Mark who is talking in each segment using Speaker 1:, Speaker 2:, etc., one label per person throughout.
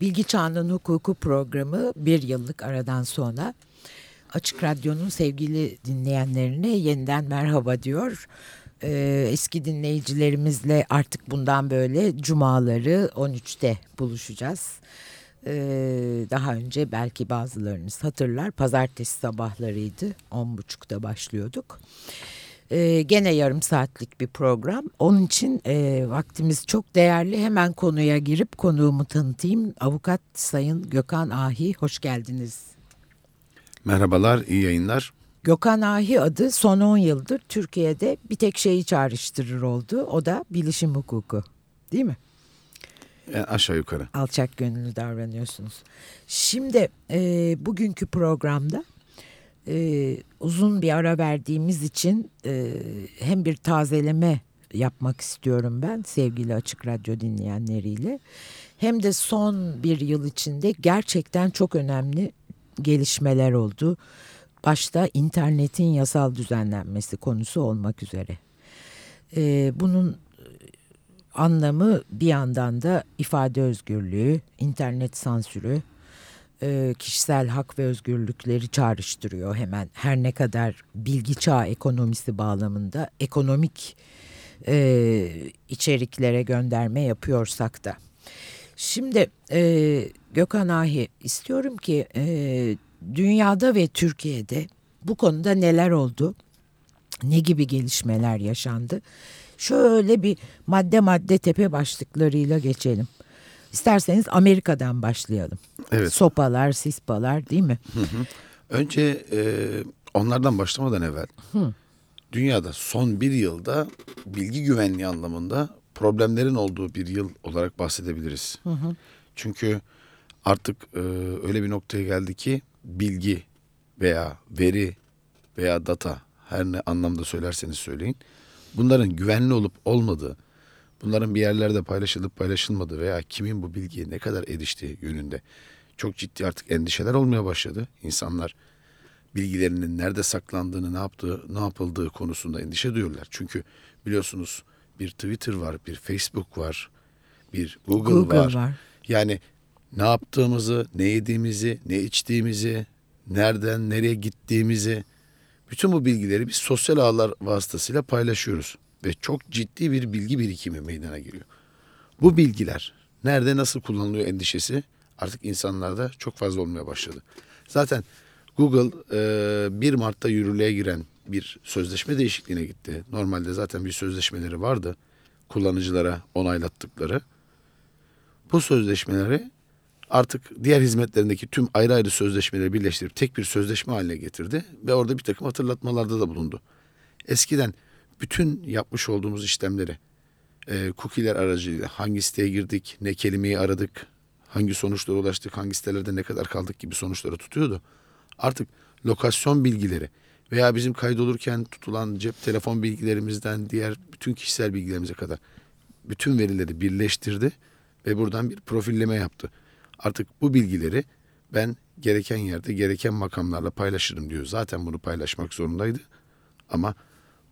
Speaker 1: Bilgi Çağının Hukuku programı bir yıllık aradan sonra Açık Radyo'nun sevgili dinleyenlerine yeniden merhaba diyor. Ee, eski dinleyicilerimizle artık bundan böyle cumaları 13'te buluşacağız. Ee, daha önce belki bazılarınız hatırlar pazartesi sabahlarıydı 10.30'da başlıyorduk. Ee, gene yarım saatlik bir program. Onun için e, vaktimiz çok değerli. Hemen konuya girip konuğumu tanıtayım. Avukat Sayın Gökhan Ahi, hoş geldiniz.
Speaker 2: Merhabalar, iyi yayınlar.
Speaker 1: Gökhan Ahi adı son 10 yıldır Türkiye'de bir tek şeyi çağrıştırır oldu. O da bilişim hukuku. Değil mi?
Speaker 2: Yani aşağı yukarı.
Speaker 1: Alçak gönüllü davranıyorsunuz. Şimdi e, bugünkü programda e, uzun bir ara verdiğimiz için e, hem bir tazeleme yapmak istiyorum ben sevgili Açık Radyo dinleyenleriyle. Hem de son bir yıl içinde gerçekten çok önemli gelişmeler oldu. Başta internetin yasal düzenlenmesi konusu olmak üzere. E, bunun anlamı bir yandan da ifade özgürlüğü, internet sansürü, e, kişisel hak ve özgürlükleri çağrıştırıyor hemen. Her ne kadar bilgi çağı ekonomisi bağlamında ekonomik e, içeriklere gönderme yapıyorsak da. Şimdi e, Gökhan Ahi istiyorum ki e, dünyada ve Türkiye'de bu konuda neler oldu? Ne gibi gelişmeler yaşandı? Şöyle bir madde madde tepe başlıklarıyla geçelim. İsterseniz Amerika'dan başlayalım.
Speaker 2: Evet.
Speaker 1: Sopalar, sispalar değil mi?
Speaker 2: Hı hı. Önce e, onlardan başlamadan evvel hı. dünyada son bir yılda bilgi güvenliği anlamında problemlerin olduğu bir yıl olarak bahsedebiliriz. Hı hı. Çünkü artık e, öyle bir noktaya geldi ki bilgi veya veri veya data her ne anlamda söylerseniz söyleyin bunların güvenli olup olmadığı bunların bir yerlerde paylaşılıp paylaşılmadığı veya kimin bu bilgiye ne kadar eriştiği yönünde çok ciddi artık endişeler olmaya başladı. İnsanlar bilgilerinin nerede saklandığını, ne yaptığı, ne yapıldığı konusunda endişe duyuyorlar. Çünkü biliyorsunuz bir Twitter var, bir Facebook var, bir Google, Google var. var. Yani ne yaptığımızı, ne yediğimizi, ne içtiğimizi, nereden nereye gittiğimizi bütün bu bilgileri biz sosyal ağlar vasıtasıyla paylaşıyoruz ve çok ciddi bir bilgi birikimi meydana geliyor. Bu bilgiler nerede nasıl kullanılıyor endişesi artık insanlarda çok fazla olmaya başladı. Zaten Google 1 Mart'ta yürürlüğe giren bir sözleşme değişikliğine gitti. Normalde zaten bir sözleşmeleri vardı kullanıcılara onaylattıkları. Bu sözleşmeleri artık diğer hizmetlerindeki tüm ayrı ayrı sözleşmeleri birleştirip tek bir sözleşme haline getirdi ve orada bir takım hatırlatmalarda da bulundu. Eskiden bütün yapmış olduğumuz işlemleri e, cookie'ler aracılığıyla hangi siteye girdik, ne kelimeyi aradık, hangi sonuçlara ulaştık, hangi sitelerde ne kadar kaldık gibi sonuçları tutuyordu. Artık lokasyon bilgileri veya bizim kaydolurken tutulan cep telefon bilgilerimizden diğer bütün kişisel bilgilerimize kadar bütün verileri birleştirdi ve buradan bir profilleme yaptı. Artık bu bilgileri ben gereken yerde gereken makamlarla paylaşırım diyor. Zaten bunu paylaşmak zorundaydı ama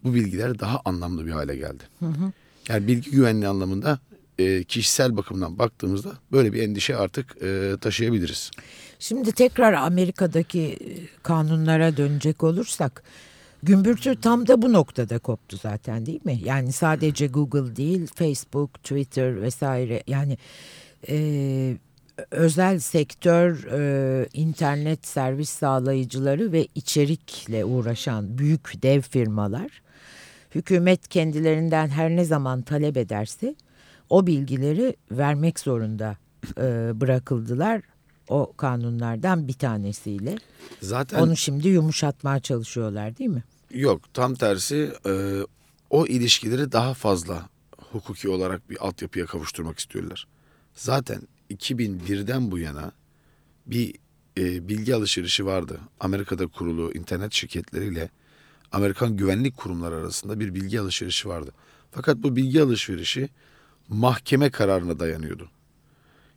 Speaker 2: bu bilgiler daha anlamlı bir hale geldi. Hı hı. Yani bilgi güvenliği anlamında e, kişisel bakımdan baktığımızda böyle bir endişe artık e, taşıyabiliriz.
Speaker 1: Şimdi tekrar Amerika'daki e, kanunlara dönecek olursak gümbürtü tam da bu noktada koptu zaten değil mi? Yani sadece Google değil Facebook, Twitter vesaire yani e, özel sektör, e, internet servis sağlayıcıları ve içerikle uğraşan büyük dev firmalar hükümet kendilerinden her ne zaman talep ederse o bilgileri vermek zorunda e, bırakıldılar o kanunlardan bir tanesiyle. Zaten onu şimdi yumuşatmaya çalışıyorlar değil mi?
Speaker 2: Yok tam tersi e, o ilişkileri daha fazla hukuki olarak bir altyapıya kavuşturmak istiyorlar. Zaten 2001'den bu yana bir e, bilgi alışverişi vardı. Amerika'da kurulu internet şirketleriyle Amerikan güvenlik kurumları arasında bir bilgi alışverişi vardı. Fakat bu bilgi alışverişi mahkeme kararına dayanıyordu.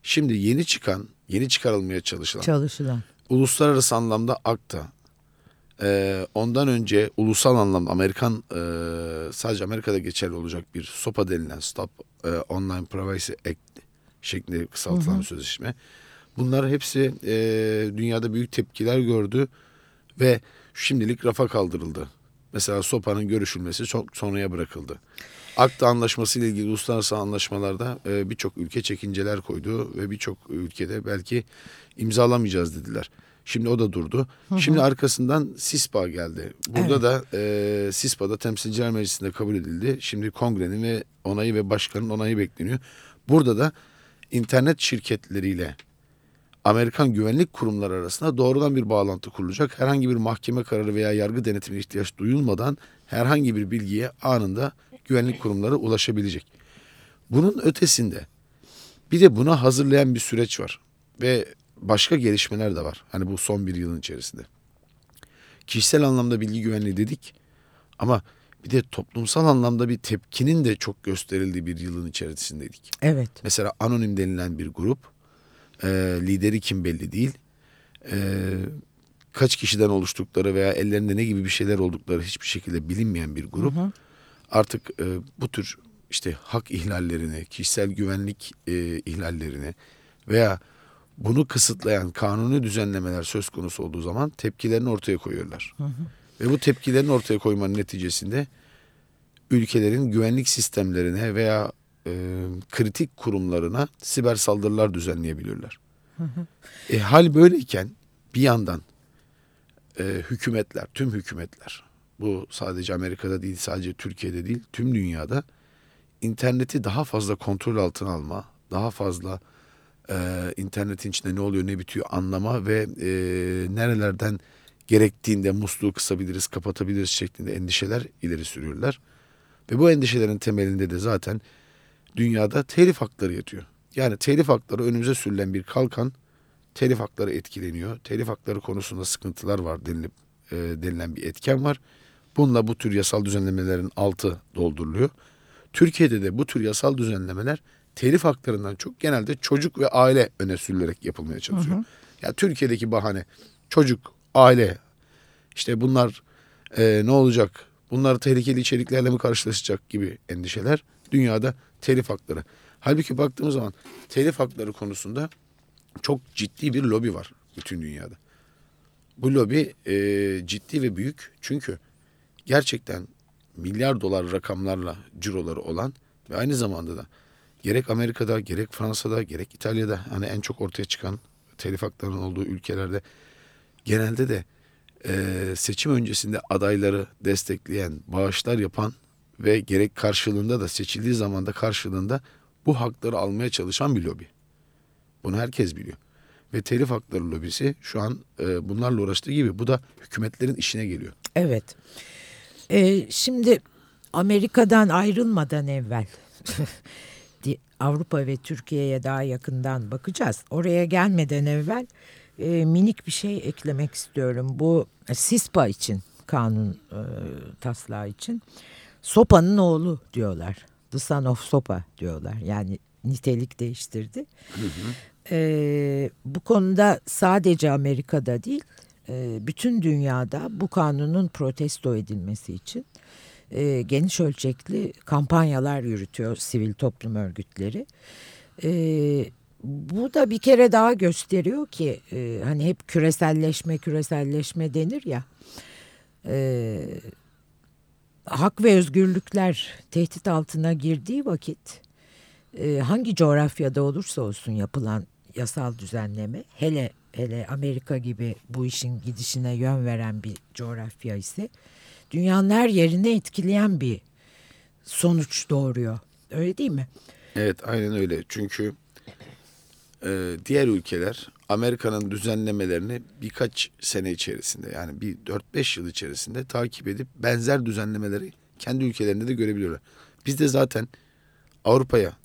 Speaker 2: Şimdi yeni çıkan, yeni çıkarılmaya çalışılan,
Speaker 1: çalışılan.
Speaker 2: uluslararası anlamda akta, e, ondan önce ulusal anlamda Amerikan, e, sadece Amerika'da geçerli olacak bir SOPA denilen Stop e, Online Privacy Act şeklinde kısaltılan sözleşme. Bunlar hepsi e, dünyada büyük tepkiler gördü ve şimdilik rafa kaldırıldı. Mesela SOPA'nın görüşülmesi çok sonraya bırakıldı. Akta Anlaşması ile ilgili uluslararası anlaşmalarda e, birçok ülke çekinceler koydu ve birçok ülkede belki imzalamayacağız dediler. Şimdi o da durdu. Şimdi arkasından SISPA geldi. Burada
Speaker 1: Evet.
Speaker 2: da e, SISPA'da Temsilciler Meclisi'nde kabul edildi. Şimdi kongrenin ve onayı ve başkanın onayı bekleniyor. Burada da internet şirketleriyle Amerikan güvenlik kurumları arasında doğrudan bir bağlantı kurulacak. Herhangi bir mahkeme kararı veya yargı denetimine ihtiyaç duyulmadan herhangi bir bilgiye anında güvenlik kurumları ulaşabilecek. Bunun ötesinde bir de buna hazırlayan bir süreç var ve başka gelişmeler de var. Hani bu son bir yılın içerisinde. Kişisel anlamda bilgi güvenliği dedik ama bir de toplumsal anlamda bir tepkinin de çok gösterildiği bir yılın içerisindeydik.
Speaker 1: Evet.
Speaker 2: Mesela anonim denilen bir grup. E, lideri kim belli değil. E, kaç kişiden oluştukları veya ellerinde ne gibi bir şeyler oldukları hiçbir şekilde bilinmeyen bir grup. Artık e, bu tür işte hak ihlallerini, kişisel güvenlik e, ihlallerini veya bunu kısıtlayan kanuni düzenlemeler söz konusu olduğu zaman tepkilerini ortaya koyuyorlar. Ve bu tepkilerini ortaya koymanın neticesinde ülkelerin güvenlik sistemlerine veya e, kritik kurumlarına siber saldırılar düzenleyebiliyorlar. E, hal böyleyken bir yandan e, hükümetler, tüm hükümetler, bu sadece Amerika'da değil, sadece Türkiye'de değil, tüm dünyada interneti daha fazla kontrol altına alma, daha fazla e, internetin içinde ne oluyor ne bitiyor anlama ve e, nerelerden gerektiğinde musluğu kısabiliriz, kapatabiliriz şeklinde endişeler ileri sürüyorlar. Ve bu endişelerin temelinde de zaten dünyada telif hakları yatıyor. Yani telif hakları önümüze sürülen bir kalkan, telif hakları etkileniyor. Telif hakları konusunda sıkıntılar var denilip, e, denilen bir etken var. Bununla bu tür yasal düzenlemelerin altı dolduruluyor. Türkiye'de de bu tür yasal düzenlemeler telif haklarından çok genelde çocuk ve aile öne sürülerek yapılmaya çalışıyor. Ya Türkiye'deki bahane çocuk, aile işte bunlar e, ne olacak? Bunlar tehlikeli içeriklerle mi karşılaşacak gibi endişeler dünyada telif hakları. Halbuki baktığımız zaman telif hakları konusunda çok ciddi bir lobi var bütün dünyada. Bu lobi e, ciddi ve büyük çünkü gerçekten milyar dolar rakamlarla ciroları olan ve aynı zamanda da gerek Amerika'da gerek Fransa'da gerek İtalya'da hani en çok ortaya çıkan telif haklarının olduğu ülkelerde genelde de e, seçim öncesinde adayları destekleyen, bağışlar yapan ve gerek karşılığında da seçildiği zamanda karşılığında bu hakları almaya çalışan bir lobi. Bunu herkes biliyor. Ve telif hakları lobisi şu an e, bunlarla uğraştığı gibi bu da hükümetlerin işine geliyor.
Speaker 1: Evet. Ee, şimdi Amerika'dan ayrılmadan evvel Avrupa ve Türkiye'ye daha yakından bakacağız. Oraya gelmeden evvel e, minik bir şey eklemek istiyorum. Bu e, SISPA için kanun e, taslağı için Sopa'nın oğlu diyorlar. The son of Sopa diyorlar. Yani nitelik değiştirdi. E, bu konuda sadece Amerika'da değil e, bütün dünyada bu kanunun protesto edilmesi için e, geniş ölçekli kampanyalar yürütüyor sivil toplum örgütleri. E, bu da bir kere daha gösteriyor ki e, hani hep küreselleşme küreselleşme denir ya. E, hak ve özgürlükler tehdit altına girdiği vakit e, hangi coğrafyada olursa olsun yapılan yasal düzenleme hele hele Amerika gibi bu işin gidişine yön veren bir coğrafya ise dünyanın her yerini etkileyen bir sonuç doğuruyor. Öyle değil mi?
Speaker 2: Evet aynen öyle. Çünkü e, diğer ülkeler Amerika'nın düzenlemelerini birkaç sene içerisinde yani bir 4-5 yıl içerisinde takip edip benzer düzenlemeleri kendi ülkelerinde de görebiliyorlar. Biz de zaten Avrupa'ya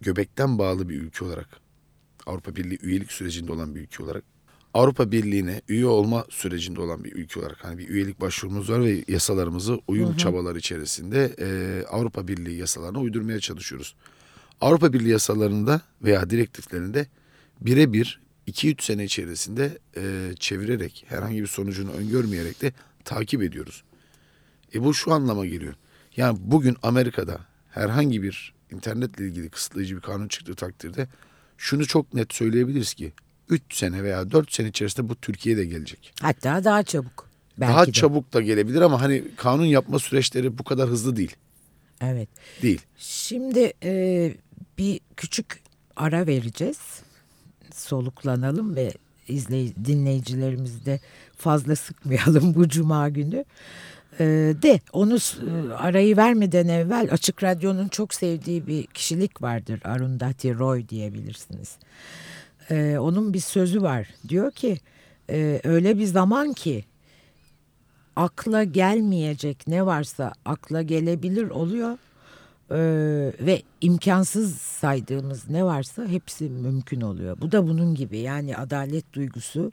Speaker 2: göbekten bağlı bir ülke olarak Avrupa Birliği üyelik sürecinde olan bir ülke olarak Avrupa Birliği'ne üye olma sürecinde olan bir ülke olarak hani bir üyelik başvurumuz var ve yasalarımızı uyum çabaları içerisinde e, Avrupa Birliği yasalarına uydurmaya çalışıyoruz. Avrupa Birliği yasalarında veya direktiflerinde birebir 2-3 sene içerisinde e, çevirerek herhangi bir sonucunu öngörmeyerek de takip ediyoruz. E bu şu anlama geliyor. Yani bugün Amerika'da herhangi bir internetle ilgili kısıtlayıcı bir kanun çıktığı takdirde şunu çok net söyleyebiliriz ki 3 sene veya 4 sene içerisinde bu Türkiye'de gelecek.
Speaker 1: Hatta daha çabuk. Belki
Speaker 2: Daha
Speaker 1: de.
Speaker 2: çabuk da gelebilir ama hani kanun yapma süreçleri bu kadar hızlı değil.
Speaker 1: Evet.
Speaker 2: Değil.
Speaker 1: Şimdi e, bir küçük ara vereceğiz. Soluklanalım ve izley dinleyicilerimizi de fazla sıkmayalım bu cuma günü. E, de onu e, arayı vermeden evvel Açık Radyo'nun çok sevdiği bir kişilik vardır. Arundhati Roy diyebilirsiniz. E, onun bir sözü var. Diyor ki e, öyle bir zaman ki akla gelmeyecek ne varsa akla gelebilir oluyor. Ee, ve imkansız saydığımız ne varsa hepsi mümkün oluyor. Bu da bunun gibi yani adalet duygusu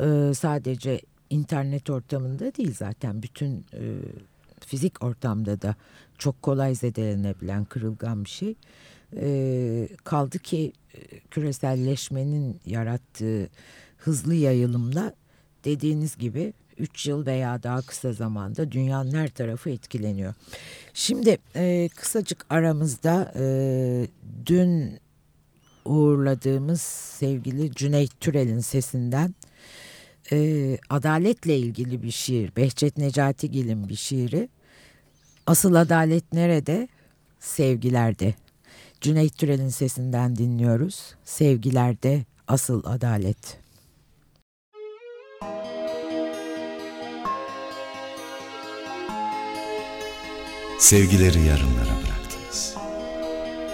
Speaker 1: e, sadece internet ortamında değil zaten bütün e, fizik ortamda da çok kolay zedelenebilen kırılgan bir şey. E, kaldı ki e, küreselleşmenin yarattığı hızlı yayılımla dediğiniz gibi 3 yıl veya daha kısa zamanda dünyanın her tarafı etkileniyor. Şimdi e, kısacık aramızda e, dün uğurladığımız sevgili Cüneyt Türel'in sesinden e, adaletle ilgili bir şiir. Behçet Necatigil'in bir şiiri. Asıl adalet nerede? Sevgilerde. Cüneyt Türel'in sesinden dinliyoruz. Sevgilerde asıl adalet.
Speaker 3: Sevgileri yarımlara bıraktınız.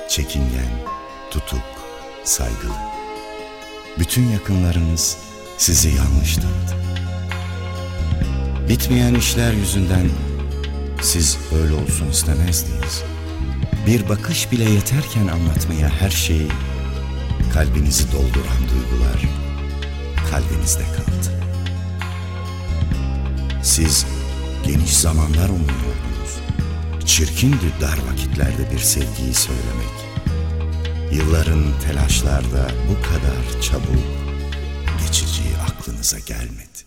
Speaker 3: Çekingen, tutuk, saygılı. Bütün yakınlarınız sizi yanlış tanıdı. Bitmeyen işler yüzünden siz öyle olsun istemezdiniz. Bir bakış bile yeterken anlatmaya her şeyi, kalbinizi dolduran duygular kalbinizde kaldı. Siz geniş zamanlar umuyordunuz. Çirkindi dar vakitlerde bir sevgiyi söylemek. Yılların telaşlarda bu kadar çabuk geçeceği aklınıza gelmedi.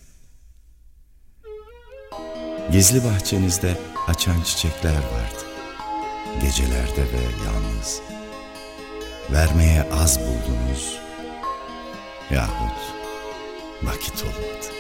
Speaker 3: Gizli bahçenizde açan çiçekler vardı. Gecelerde ve yalnız. Vermeye az buldunuz yahut vakit olmadı.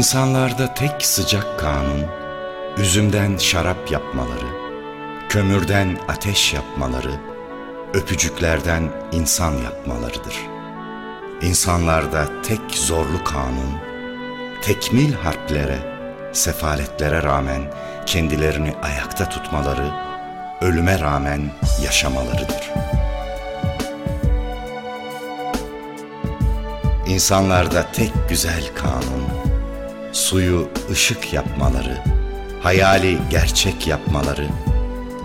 Speaker 3: İnsanlarda tek sıcak kanun, üzümden şarap yapmaları, kömürden ateş yapmaları, öpücüklerden insan yapmalarıdır. İnsanlarda tek zorlu kanun, tekmil harplere, sefaletlere rağmen kendilerini ayakta tutmaları, ölüme rağmen yaşamalarıdır. İnsanlarda tek güzel kanun, suyu ışık yapmaları, hayali gerçek yapmaları,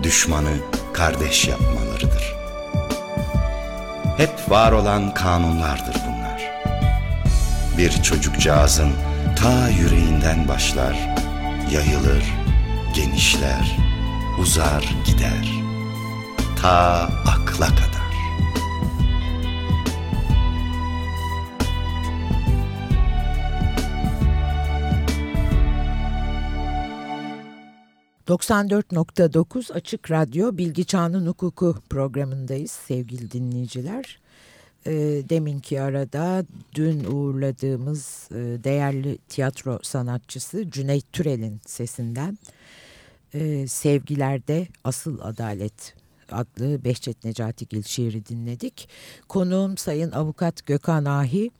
Speaker 3: düşmanı kardeş yapmalarıdır. Hep var olan kanunlardır bunlar. Bir çocukcağızın ta yüreğinden başlar, yayılır, genişler, uzar gider. Ta akla kadar.
Speaker 1: 94.9 Açık Radyo Bilgi Çağının Hukuku programındayız sevgili dinleyiciler. E, deminki arada dün uğurladığımız e, değerli tiyatro sanatçısı Cüneyt Türel'in sesinden e, Sevgilerde Asıl Adalet adlı Behçet Necatigil şiiri dinledik. Konuğum Sayın Avukat Gökhan Ahi,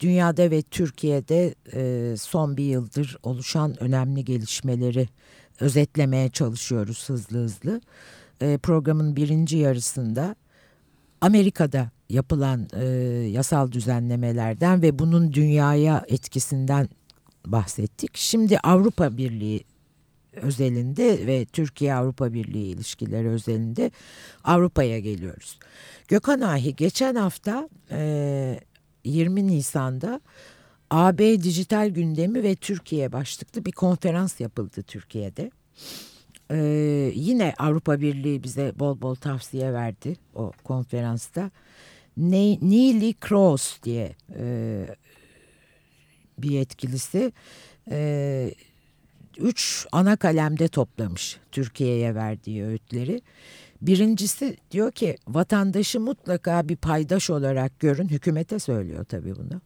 Speaker 1: dünyada ve Türkiye'de e, son bir yıldır oluşan önemli gelişmeleri özetlemeye çalışıyoruz hızlı hızlı. E, programın birinci yarısında Amerika'da yapılan e, yasal düzenlemelerden ve bunun dünyaya etkisinden bahsettik. Şimdi Avrupa Birliği özelinde ve Türkiye Avrupa Birliği ilişkileri özelinde Avrupa'ya geliyoruz. Gökhan Ahi geçen hafta e, 20 Nisan'da AB dijital gündemi ve Türkiye başlıklı bir konferans yapıldı Türkiye'de. Ee, yine Avrupa Birliği bize bol bol tavsiye verdi o konferansta. Ne, Neely Cross diye e, bir yetkilisi e, üç ana kalemde toplamış Türkiye'ye verdiği öğütleri. Birincisi diyor ki vatandaşı mutlaka bir paydaş olarak görün. Hükümete söylüyor tabii bunu.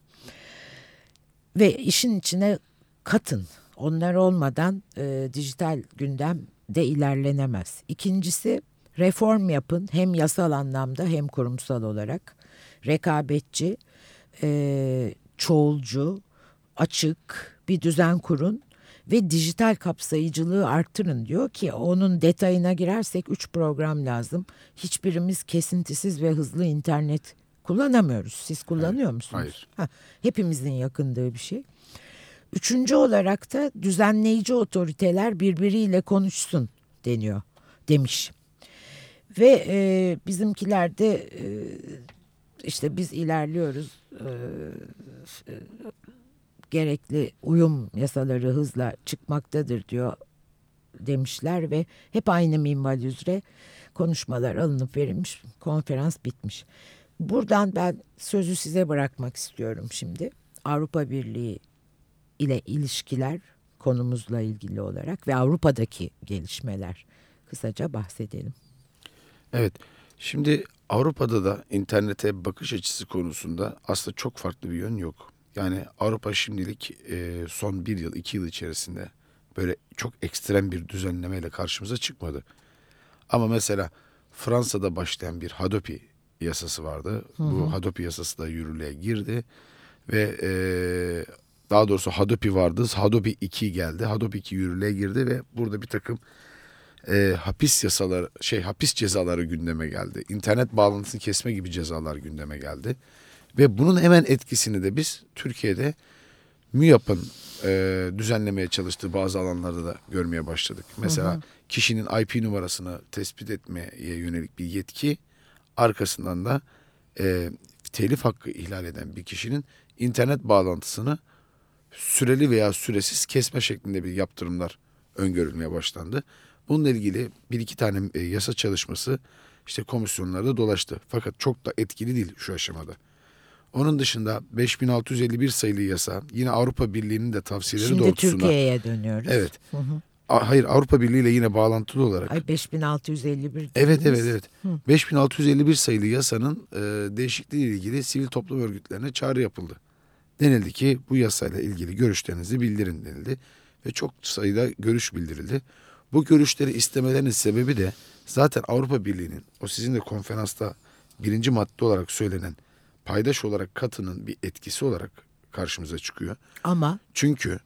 Speaker 1: Ve işin içine katın. Onlar olmadan e, dijital gündemde ilerlenemez. İkincisi reform yapın hem yasal anlamda hem kurumsal olarak. Rekabetçi, e, çoğulcu, açık bir düzen kurun ve dijital kapsayıcılığı arttırın diyor ki onun detayına girersek üç program lazım. Hiçbirimiz kesintisiz ve hızlı internet kullanamıyoruz. Siz kullanıyor
Speaker 2: Hayır,
Speaker 1: musunuz?
Speaker 2: hayır.
Speaker 1: Ha, hepimizin yakındığı bir şey. Üçüncü olarak da düzenleyici otoriteler birbiriyle konuşsun deniyor demiş. Ve e, bizimkiler de e, işte biz ilerliyoruz. E, e, gerekli uyum yasaları hızla çıkmaktadır diyor demişler ve hep aynı minval üzere konuşmalar alınıp verilmiş, konferans bitmiş. Buradan ben sözü size bırakmak istiyorum şimdi. Avrupa Birliği ile ilişkiler konumuzla ilgili olarak ve Avrupa'daki gelişmeler kısaca bahsedelim.
Speaker 2: Evet. Şimdi Avrupa'da da internete bakış açısı konusunda aslında çok farklı bir yön yok. Yani Avrupa şimdilik e, son bir yıl, iki yıl içerisinde böyle çok ekstrem bir düzenlemeyle karşımıza çıkmadı. Ama mesela Fransa'da başlayan bir Hadopi yasası vardı. Bu Hadopi yasası da yürürlüğe girdi ve e, daha doğrusu Hadopi vardı. Hadopi 2 geldi. Hadopi 2 yürürlüğe girdi ve burada bir takım e, hapis yasaları şey hapis cezaları gündeme geldi. İnternet bağlantısını kesme gibi cezalar gündeme geldi. Ve bunun hemen etkisini de biz Türkiye'de MÜYAP'ın e, düzenlemeye çalıştığı bazı alanlarda da görmeye başladık. Mesela kişinin IP numarasını tespit etmeye yönelik bir yetki arkasından da e, telif hakkı ihlal eden bir kişinin internet bağlantısını süreli veya süresiz kesme şeklinde bir yaptırımlar öngörülmeye başlandı. Bununla ilgili bir iki tane e, yasa çalışması işte komisyonlarda dolaştı. Fakat çok da etkili değil şu aşamada. Onun dışında 5651 sayılı yasa yine Avrupa Birliği'nin de tavsiyeleri
Speaker 1: Şimdi
Speaker 2: doğrultusunda.
Speaker 1: Türkiye'ye dönüyoruz.
Speaker 2: Evet. A- Hayır Avrupa Birliği ile yine bağlantılı olarak.
Speaker 1: Ay 5651
Speaker 2: Evet evet evet. 5651 sayılı yasanın e, değişikliği ile ilgili sivil toplum örgütlerine çağrı yapıldı. Denildi ki bu yasayla ilgili görüşlerinizi bildirin denildi ve çok sayıda görüş bildirildi. Bu görüşleri istemelerinin sebebi de zaten Avrupa Birliği'nin o sizin de konferansta birinci madde olarak söylenen paydaş olarak katının bir etkisi olarak karşımıza çıkıyor.
Speaker 1: Ama
Speaker 2: Çünkü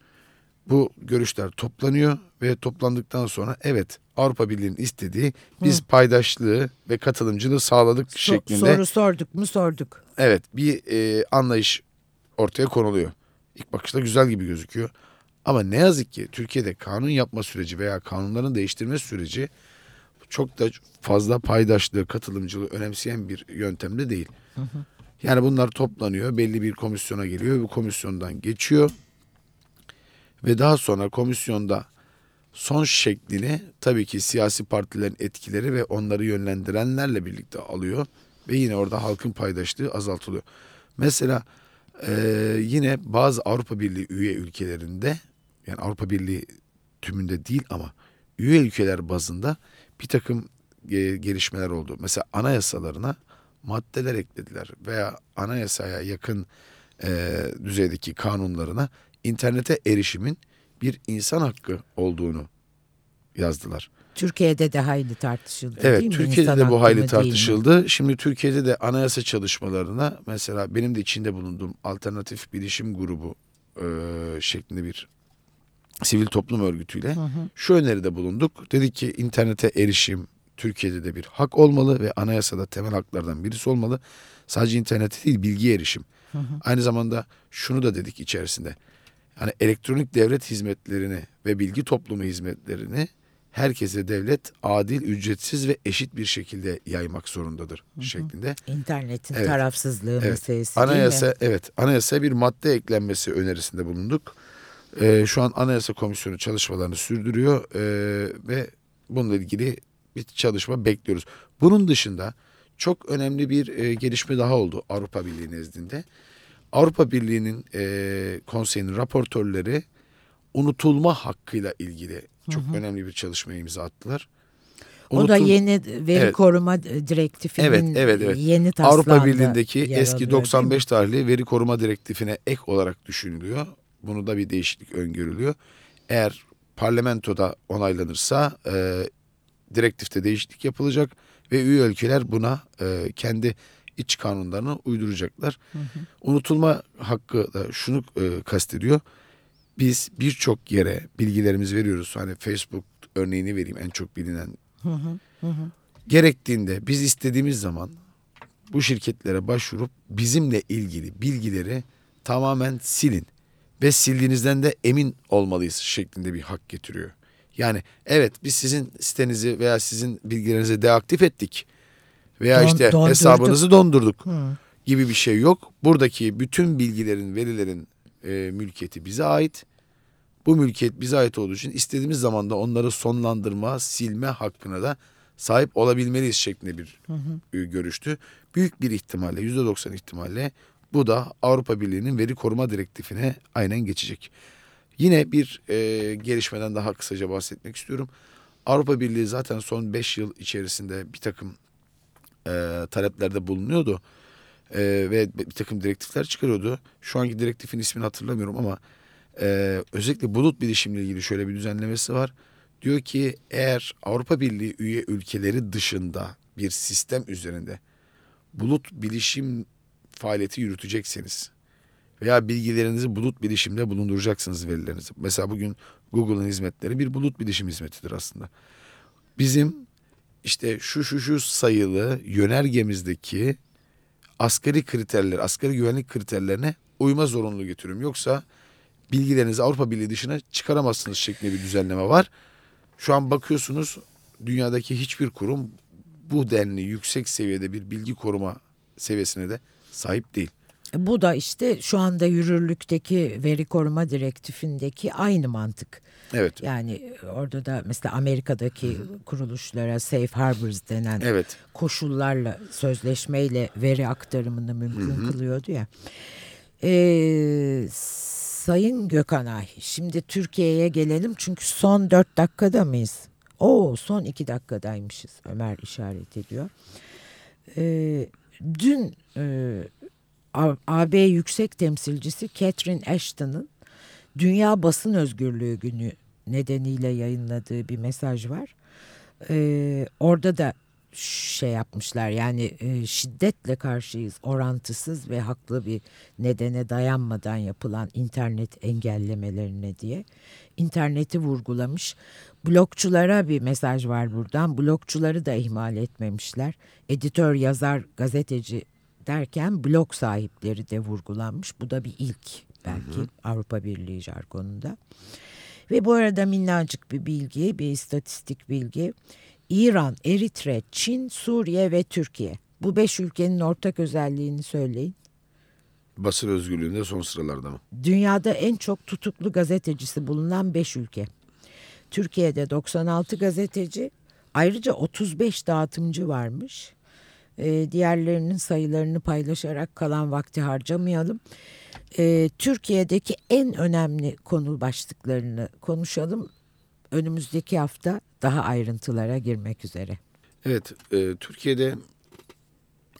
Speaker 2: bu görüşler toplanıyor ve toplandıktan sonra evet Avrupa Birliği'nin istediği biz paydaşlığı ve katılımcılığı sağladık
Speaker 1: so-
Speaker 2: şeklinde
Speaker 1: soru sorduk mu sorduk.
Speaker 2: evet bir e, anlayış ortaya konuluyor. İlk bakışta güzel gibi gözüküyor. Ama ne yazık ki Türkiye'de kanun yapma süreci veya kanunların değiştirme süreci çok da fazla paydaşlığı, katılımcılığı önemseyen bir yöntemde değil. Yani bunlar toplanıyor, belli bir komisyona geliyor, bu komisyondan geçiyor ve daha sonra komisyonda son şeklini tabii ki siyasi partilerin etkileri ve onları yönlendirenlerle birlikte alıyor ve yine orada halkın paydaşlığı azaltılıyor. Mesela eee, yine bazı Avrupa Birliği üye ülkelerinde yani Avrupa Birliği tümünde değil ama üye ülkeler bazında bir takım e, gelişmeler oldu. Mesela anayasalarına maddeler eklediler veya anayasaya yakın e, düzeydeki kanunlarına internete erişimin bir insan hakkı olduğunu yazdılar.
Speaker 1: Türkiye'de de hayli tartışıldı
Speaker 2: Evet,
Speaker 1: değil mi?
Speaker 2: Türkiye'de
Speaker 1: İnsan
Speaker 2: de bu hayli tartışıldı. Şimdi Türkiye'de de anayasa çalışmalarına mesela benim de içinde bulunduğum alternatif bilişim grubu e, şeklinde bir sivil toplum örgütüyle şu öneride bulunduk. Dedik ki internete erişim Türkiye'de de bir hak olmalı ve anayasada temel haklardan birisi olmalı. Sadece internete değil bilgi erişim. Aynı zamanda şunu da dedik içerisinde. Yani elektronik devlet hizmetlerini ve bilgi toplumu hizmetlerini herkese devlet adil, ücretsiz ve eşit bir şekilde yaymak zorundadır şeklinde.
Speaker 1: İnternetin
Speaker 2: Evet.
Speaker 1: tarafsızlığı
Speaker 2: Evet.
Speaker 1: meselesi değil mi?
Speaker 2: Anayasa evet anayasa bir madde eklenmesi önerisinde bulunduk. Ee, şu an Anayasa Komisyonu çalışmalarını sürdürüyor ee, ve bununla ilgili bir çalışma bekliyoruz. Bunun dışında çok önemli bir e, gelişme daha oldu Avrupa Birliği nezdinde. Avrupa Birliği'nin e, konseyinin raportörleri unutulma hakkıyla ilgili çok önemli bir çalışmaya imza attılar.
Speaker 1: O da
Speaker 2: Unutul-
Speaker 1: yeni veri
Speaker 2: Evet.
Speaker 1: koruma direktifinin
Speaker 2: Evet, evet, evet.
Speaker 1: yeni taslağında
Speaker 2: Avrupa Birliği'ndeki eski
Speaker 1: alıyor, değil mi?
Speaker 2: 95 tarihli veri koruma direktifine ek olarak düşünülüyor. Bunu da bir değişiklik öngörülüyor. Eğer parlamentoda onaylanırsa e, direktifte değişiklik yapılacak ve üye ülkeler buna e, kendi iç kanunlarını uyduracaklar. Unutulma hakkı da şunu e, kastediyor. Biz birçok yere bilgilerimizi veriyoruz. Hani Facebook örneğini vereyim en çok bilinen gerektiğinde biz istediğimiz zaman bu şirketlere başvurup bizimle ilgili bilgileri tamamen silin ve sildiğinizden de emin olmalıyız şeklinde bir hak getiriyor. Yani evet biz sizin sitenizi veya sizin bilgilerinizi deaktif ettik veya
Speaker 1: Don-
Speaker 2: işte
Speaker 1: dondurduk.
Speaker 2: hesabınızı dondurduk gibi bir şey yok. Buradaki bütün bilgilerin, verilerin e, mülkiyeti bize ait. Bu mülkiyet bize ait olduğu için istediğimiz zaman da onları sonlandırma, silme hakkına da sahip olabilmeliyiz şeklinde bir e, görüştü. Büyük bir ihtimalle, %90 ihtimalle bu da Avrupa Birliği'nin veri koruma direktifine aynen geçecek. Yine bir e, gelişmeden daha kısaca bahsetmek istiyorum. Avrupa Birliği zaten son 5 yıl içerisinde bir takım e, taleplerde bulunuyordu. E, ve bir takım direktifler çıkarıyordu. Şu anki direktifin ismini hatırlamıyorum ama e, özellikle bulut bilişimle ilgili şöyle bir düzenlemesi var. Diyor ki eğer Avrupa Birliği üye ülkeleri dışında bir sistem üzerinde bulut bilişim faaliyeti yürütecekseniz veya bilgilerinizi bulut bilişimde bulunduracaksınız verilerinizi. Mesela bugün Google'ın hizmetleri bir bulut bilişim hizmetidir aslında. Bizim işte şu şu şu sayılı yönergemizdeki asgari kriterler, asgari güvenlik kriterlerine uyma zorunluluğu getiriyorum. Yoksa bilgilerinizi Avrupa Birliği dışına çıkaramazsınız şeklinde bir düzenleme var. Şu an bakıyorsunuz dünyadaki hiçbir kurum bu denli yüksek seviyede bir bilgi koruma seviyesine de sahip değil.
Speaker 1: Bu da işte şu anda yürürlükteki veri koruma direktifindeki aynı mantık.
Speaker 2: Evet.
Speaker 1: Yani orada da mesela Amerika'daki kuruluşlara safe harbors denen
Speaker 2: Evet.
Speaker 1: koşullarla sözleşmeyle veri aktarımını mümkün kılıyordu ya. Ee, Sayın Gökanay şimdi Türkiye'ye gelelim çünkü son dört dakikada mıyız? Oo son iki dakikadaymışız Ömer işaret ediyor. Ee, dün e, AB Yüksek Temsilcisi Catherine Ashton'ın Dünya Basın Özgürlüğü Günü nedeniyle yayınladığı bir mesaj var. Ee, orada da şey yapmışlar yani e, şiddetle karşıyız orantısız ve haklı bir nedene dayanmadan yapılan internet engellemelerine diye interneti vurgulamış. Blokçulara bir mesaj var buradan. Blokçuları da ihmal etmemişler. Editör, yazar, gazeteci derken blok sahipleri de vurgulanmış. Bu da bir ilk belki Avrupa Birliği jargonunda. Ve bu arada minnacık bir bilgi, bir istatistik bilgi. İran, Eritre, Çin, Suriye ve Türkiye. Bu beş ülkenin ortak özelliğini söyleyin.
Speaker 2: Basın özgürlüğünde son sıralarda mı?
Speaker 1: Dünyada en çok tutuklu gazetecisi bulunan 5 ülke. Türkiye'de 96 gazeteci, ayrıca 35 dağıtımcı varmış. Ee, diğerlerinin sayılarını paylaşarak kalan vakti harcamayalım. Ee, Türkiye'deki en önemli konu başlıklarını konuşalım. Önümüzdeki hafta daha ayrıntılara girmek üzere.
Speaker 2: Evet, e, Türkiye'de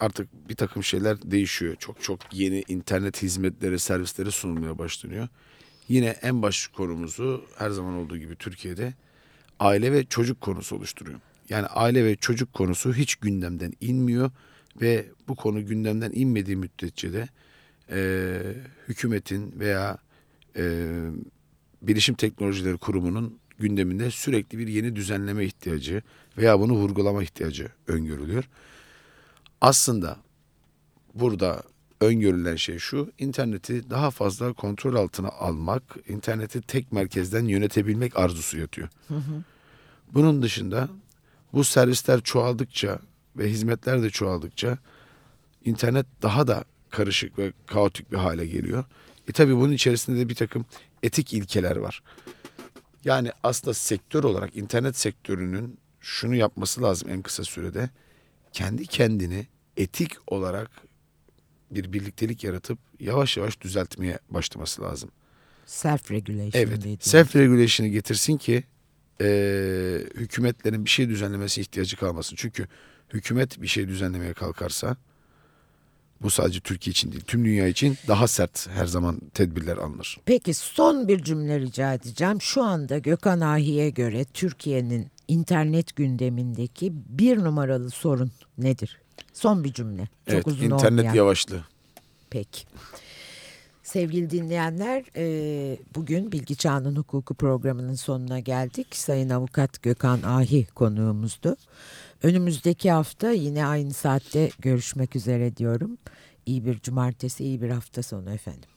Speaker 2: artık bir takım şeyler değişiyor. Çok çok yeni internet hizmetleri, servisleri sunulmaya başlanıyor. Yine en baş konumuzu her zaman olduğu gibi Türkiye'de aile ve çocuk konusu oluşturuyor. Yani aile ve çocuk konusu hiç gündemden inmiyor ve bu konu gündemden inmediği müddetçe de e, hükümetin veya e, Bilişim Teknolojileri Kurumu'nun gündeminde sürekli bir yeni düzenleme ihtiyacı veya bunu vurgulama ihtiyacı öngörülüyor. Aslında burada öngörülen şey şu, interneti daha fazla kontrol altına almak, interneti tek merkezden yönetebilmek arzusu yatıyor. Bunun dışında bu servisler çoğaldıkça ve hizmetler de çoğaldıkça internet daha da karışık ve kaotik bir hale geliyor. E tabi bunun içerisinde de bir takım etik ilkeler var. Yani aslında sektör olarak internet sektörünün şunu yapması lazım en kısa sürede. Kendi kendini etik olarak bir birliktelik yaratıp yavaş yavaş düzeltmeye başlaması lazım.
Speaker 1: Self regulation.
Speaker 2: Evet. Self regulation'ı getirsin ki e, hükümetlerin bir şey düzenlemesi ihtiyacı kalmasın. Çünkü hükümet bir şey düzenlemeye kalkarsa bu sadece Türkiye için değil tüm dünya için daha sert her zaman tedbirler alınır.
Speaker 1: Peki son bir cümle rica edeceğim. Şu anda Gökhan Ahi'ye göre Türkiye'nin internet gündemindeki bir numaralı sorun nedir? Son bir cümle. Çok
Speaker 2: evet
Speaker 1: uzun
Speaker 2: internet
Speaker 1: olmayan.
Speaker 2: yavaşlığı.
Speaker 1: Peki. Sevgili dinleyenler, e, bugün Bilgi Çağının Hukuku programının sonuna geldik. Sayın Avukat Gökhan Ahi konuğumuzdu. Önümüzdeki hafta yine aynı saatte görüşmek üzere diyorum. İyi bir cumartesi, iyi bir hafta sonu efendim.